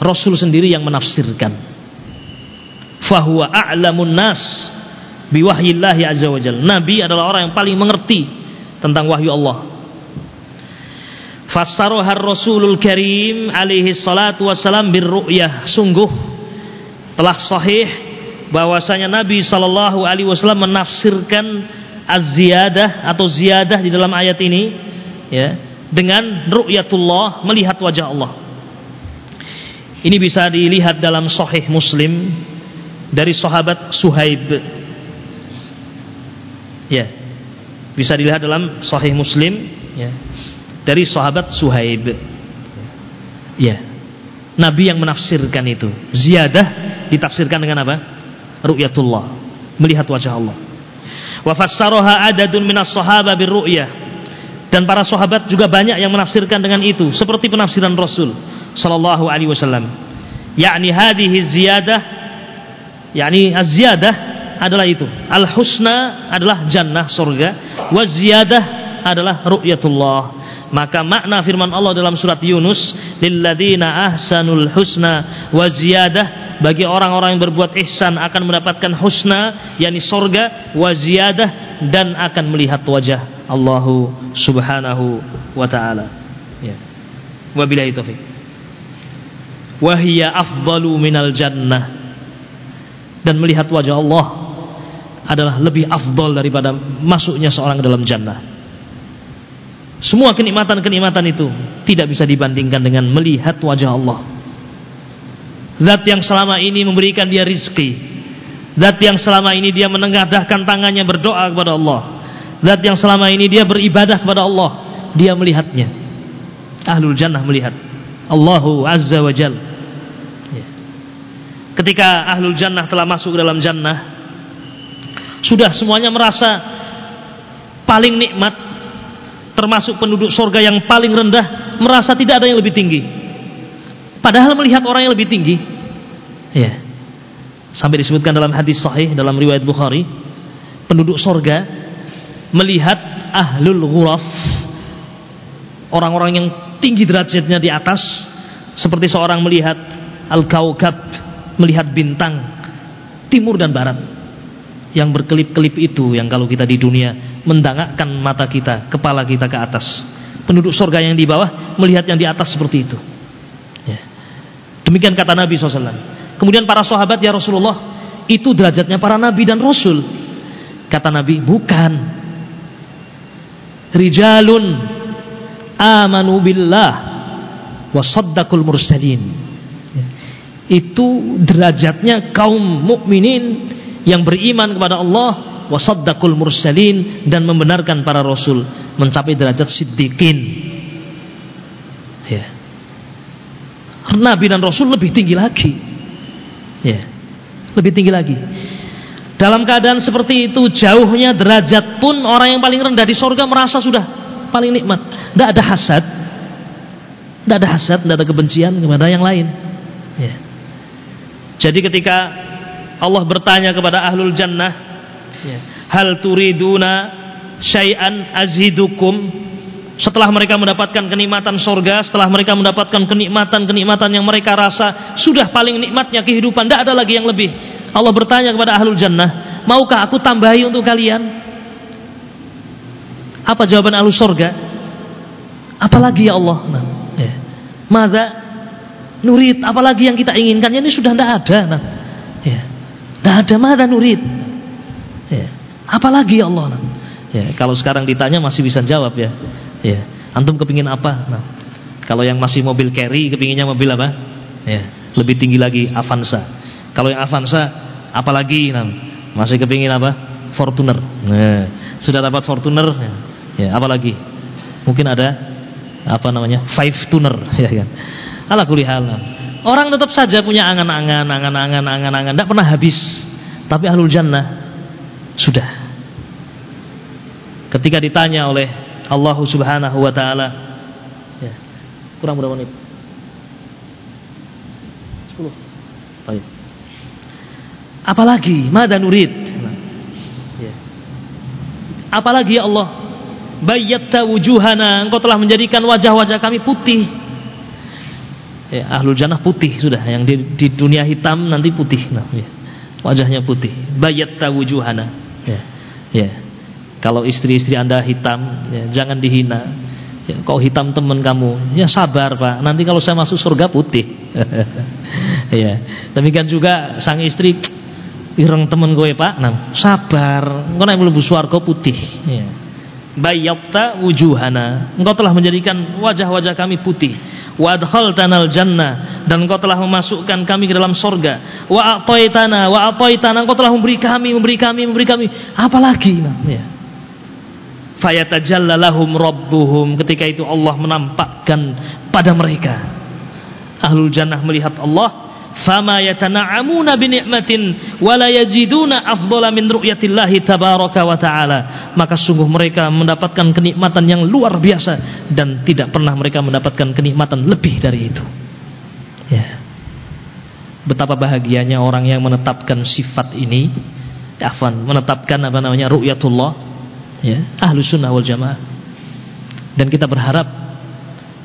Rasul sendiri yang menafsirkan fahuwa a'lamun nas biwahyillahi azza wajal. Nabi adalah orang yang paling mengerti tentang wahyu Allah. Fassarohar Rasulul Karim alaihi salatu wassalam birru'yah. Sungguh telah sahih bahwasanya Nabi sallallahu alaihi wasallam menafsirkan az-ziyadah atau ziyadah di dalam ayat ini ya dengan ru'yatullah melihat wajah Allah. Ini bisa dilihat dalam sahih Muslim dari sahabat Suhaib Ya. Bisa dilihat dalam Sahih Muslim ya. Dari sahabat Suhaib. Ya. Nabi yang menafsirkan itu. Ziyadah ditafsirkan dengan apa? Ru'yatullah. Melihat wajah Allah. Wa fassaraha adadun minas sahaba birru'yah. Dan para sahabat juga banyak yang menafsirkan dengan itu seperti penafsiran Rasul sallallahu alaihi wasallam. Yakni hadhihi ziyadah yakni az-ziyadah adalah itu. Al-husna adalah jannah surga, wa ziyadah adalah ru'yatullah. Maka makna firman Allah dalam surat Yunus, lilladzina ahsanul husna wa ziyadah bagi orang-orang yang berbuat ihsan akan mendapatkan husna yakni surga wa ziyadah dan akan melihat wajah Allah Subhanahu wa taala. Ya. Wabillahi taufik. Wahia afdalu minal jannah dan melihat wajah Allah adalah lebih afdol daripada masuknya seorang ke dalam jannah. Semua kenikmatan-kenikmatan itu tidak bisa dibandingkan dengan melihat wajah Allah. Zat yang selama ini memberikan dia rizki. Zat yang selama ini dia menengadahkan tangannya berdoa kepada Allah. Zat yang selama ini dia beribadah kepada Allah. Dia melihatnya. Ahlul jannah melihat. Allahu azza wa jal. Ya. Ketika ahlul jannah telah masuk ke dalam jannah, sudah semuanya merasa paling nikmat termasuk penduduk surga yang paling rendah merasa tidak ada yang lebih tinggi. Padahal melihat orang yang lebih tinggi ya sampai disebutkan dalam hadis sahih dalam riwayat Bukhari penduduk surga melihat ahlul ghuraf orang-orang yang tinggi derajatnya di atas seperti seorang melihat al-kaukab melihat bintang timur dan barat yang berkelip-kelip itu yang kalau kita di dunia mendangakkan mata kita, kepala kita ke atas. Penduduk surga yang di bawah melihat yang di atas seperti itu. Ya. Demikian kata Nabi SAW. Kemudian para sahabat ya Rasulullah, itu derajatnya para nabi dan rasul. Kata Nabi, bukan. Rijalun amanu billah wa saddaqul mursalin. Ya. Itu derajatnya kaum mukminin yang beriman kepada Allah wasaddaqul mursalin dan membenarkan para rasul mencapai derajat siddiqin Ya. Nabi dan Rasul lebih tinggi lagi. Ya. Lebih tinggi lagi. Dalam keadaan seperti itu jauhnya derajat pun orang yang paling rendah di sorga merasa sudah paling nikmat. Tidak ada hasad, tidak ada hasad, tidak ada kebencian kepada yang lain. Ya. Jadi ketika Allah bertanya kepada ahlul jannah, ya, hal turiduna syai'an azidukum setelah mereka mendapatkan kenikmatan sorga, setelah mereka mendapatkan kenikmatan-kenikmatan yang mereka rasa sudah paling nikmatnya kehidupan, tidak ada lagi yang lebih. Allah bertanya kepada ahlul jannah, maukah aku tambahi untuk kalian? Apa jawaban ahlul sorga? Apalagi ya Allah? Nah, ya. Mada nurid, apalagi yang kita inginkan? Ini sudah tidak ada. Nah, ya. Tidak ada mada nurid. Ya. Apalagi ya Allah? Ya. Kalau sekarang ditanya masih bisa jawab ya. Ya. Antum kepingin apa? Nah, kalau yang masih mobil carry, kepinginnya mobil apa? Ya. Lebih tinggi lagi Avanza. Kalau yang Avanza, apalagi? Nah, masih kepingin apa? Fortuner. Nah, sudah dapat Fortuner, ya, ya apalagi? Mungkin ada apa namanya? Five tuner, ya kan? Ala kulihal. Orang tetap saja punya angan-angan, angan-angan, angan-angan, tidak pernah habis. Tapi ahlul jannah sudah. Ketika ditanya oleh Allah Subhanahu wa taala. Ya. Kurang berapa menit? 10. Baik. Apalagi mada nurid? Ya. Apalagi ya Allah? Bayyatta wujuhana, engkau telah menjadikan wajah-wajah kami putih. Ya, ahlul jannah putih sudah, yang di, di dunia hitam nanti putih. Nah, ya. Wajahnya putih. Bayyatta wujuhana. Ya. Ya. Kalau istri-istri anda hitam, ya, jangan dihina. Ya, kau hitam teman kamu, ya sabar pak. Nanti kalau saya masuk surga putih. ya, demikian juga sang istri ireng temen gue pak, nah, sabar. Engkau naik melebu suarga putih. Ya. Bayyakta wujuhana. Engkau telah menjadikan wajah-wajah kami putih. Wa tanal jannah dan engkau telah memasukkan kami ke dalam sorga. Wa atoitana, wa atoitana. Engkau telah memberi kami, memberi kami, memberi kami. Apalagi? Ya fayatajallalahum rabbuhum ketika itu Allah menampakkan pada mereka ahlul jannah melihat Allah fama yatana'amuna bi ni'matin wa la yajiduna afdhala min ru'yatillahi tabaraka wa ta'ala maka sungguh mereka mendapatkan kenikmatan yang luar biasa dan tidak pernah mereka mendapatkan kenikmatan lebih dari itu ya. Betapa bahagianya orang yang menetapkan sifat ini afan menetapkan apa namanya ru'yatullah ya ahlu sunnah wal jamaah. Dan kita berharap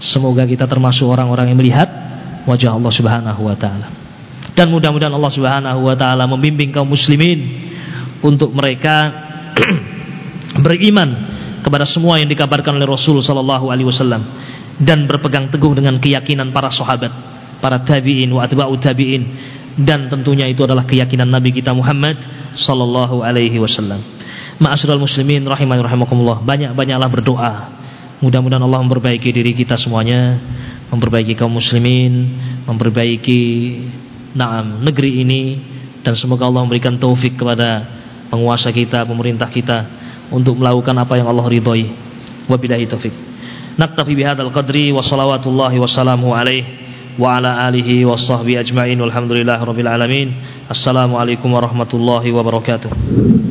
semoga kita termasuk orang-orang yang melihat wajah Allah subhanahu wa ta'ala. Dan mudah-mudahan Allah subhanahu wa ta'ala membimbing kaum muslimin untuk mereka beriman kepada semua yang dikabarkan oleh Rasul sallallahu alaihi wasallam dan berpegang teguh dengan keyakinan para sahabat, para tabi'in wa atba'u tabi'in dan tentunya itu adalah keyakinan Nabi kita Muhammad sallallahu alaihi wasallam. Ma'asyiral muslimin rahimani rahimakumullah. Banyak-banyaklah berdoa. Mudah-mudahan Allah memperbaiki diri kita semuanya, memperbaiki kaum muslimin, memperbaiki naam negeri ini dan semoga Allah memberikan taufik kepada penguasa kita, pemerintah kita untuk melakukan apa yang Allah ridhoi. Wabillahi taufik. Naktafi bihadzal qadri wa salawatullahi wassalamu alaihi wa. Assalamualaikum warahmatullahi wabarakatuh.